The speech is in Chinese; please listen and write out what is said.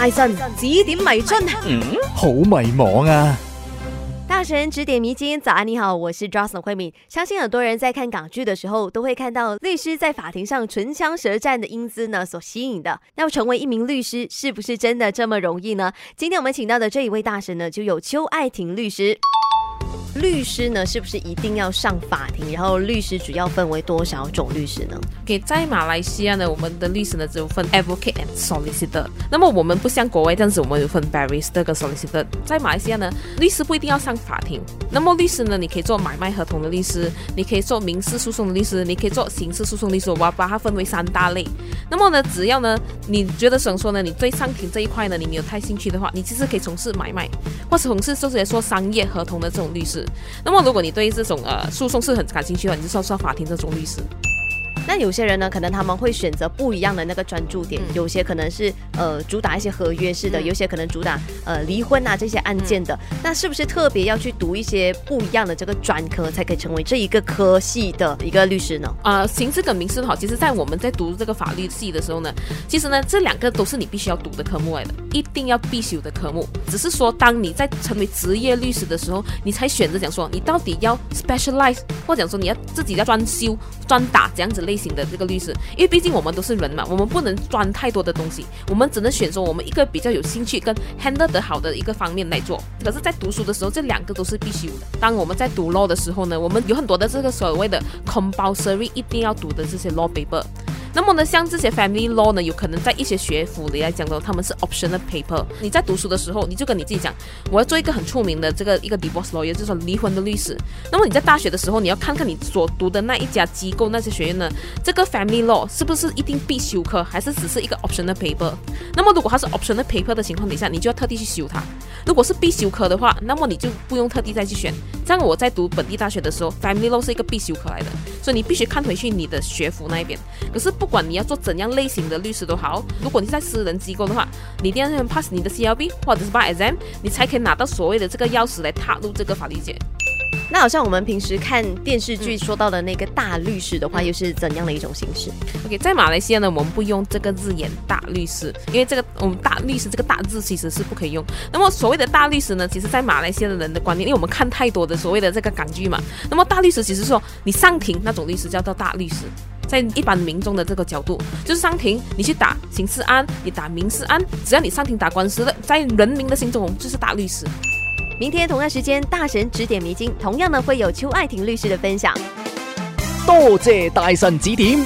大神指点迷津，嗯，好迷茫啊！大神指点迷津，早安，你好，我是 Johnson 惠敏。相信很多人在看港剧的时候，都会看到律师在法庭上唇枪舌战的英姿呢，所吸引的。要成为一名律师，是不是真的这么容易呢？今天我们请到的这一位大神呢，就有邱爱婷律师。律师呢，是不是一定要上法庭？然后律师主要分为多少种律师呢？给在马来西亚呢，我们的律师呢只有分 advocate and solicitor。那么我们不像国外这样子，我们有分 barrister 跟 solicitor。在马来西亚呢，律师不一定要上法庭。那么律师呢，你可以做买卖合同的律师，你可以做民事诉讼的律师，你可以做刑事诉讼的律师。我要把它分为三大类。那么呢，只要呢你觉得想说呢，你对上庭这一块呢，你没有太兴趣的话，你其实可以从事买卖，或者从事就是说商业合同的这种律师。那么，如果你对这种呃诉讼是很感兴趣的话，你就算算法庭这种律师。那有些人呢，可能他们会选择不一样的那个专注点，有些可能是呃主打一些合约式的，有些可能主打呃离婚啊这些案件的。那是不是特别要去读一些不一样的这个专科，才可以成为这一个科系的一个律师呢？啊，刑事跟民事好，其实在我们在读这个法律系的时候呢，其实呢这两个都是你必须要读的科目来的，一定要必修的科目。只是说当你在成为职业律师的时候，你才选择讲说你到底要 specialize，或者说你要自己要专修专打这样子类。类型的这个律师，因为毕竟我们都是人嘛，我们不能钻太多的东西，我们只能选择我们一个比较有兴趣跟 handle 得好的一个方面来做。可是，在读书的时候，这两个都是必须的。当我们在读 law 的时候呢，我们有很多的这个所谓的 compulsory 一定要读的这些 law paper。那么呢，像这些 family law 呢，有可能在一些学府里来讲呢，他们是 optional paper。你在读书的时候，你就跟你自己讲，我要做一个很出名的这个一个 divorce lawyer，就是说离婚的律师。那么你在大学的时候，你要看看你所读的那一家机构那些学院呢，这个 family law 是不是一定必修课，还是只是一个 optional paper？那么如果它是 optional paper 的情况底下，你就要特地去修它。如果是必修课的话，那么你就不用特地再去选。像我在读本地大学的时候，family law 是一个必修课来的，所以你必须看回去你的学府那一边。可是不管你要做怎样类型的律师都好，如果你在私人机构的话，你一定要 pass 你的 CLB 或者是 bar exam，你才可以拿到所谓的这个钥匙来踏入这个法律界。那好像我们平时看电视剧说到的那个大律师的话，又是怎样的一种形式？OK，在马来西亚呢，我们不用这个字眼“大律师”，因为这个我们大律师这个“大”字其实是不可以用。那么所谓的大律师呢，其实在马来西亚的人的观念，因为我们看太多的所谓的这个港剧嘛。那么大律师其实说你上庭那种律师叫做大律师，在一般民众的这个角度，就是上庭你去打刑事案，你打民事案，只要你上庭打官司的，在人民的心中我们就是大律师。明天同样时间，大神指点迷津，同样呢会有邱爱婷律师的分享。多谢大神指点。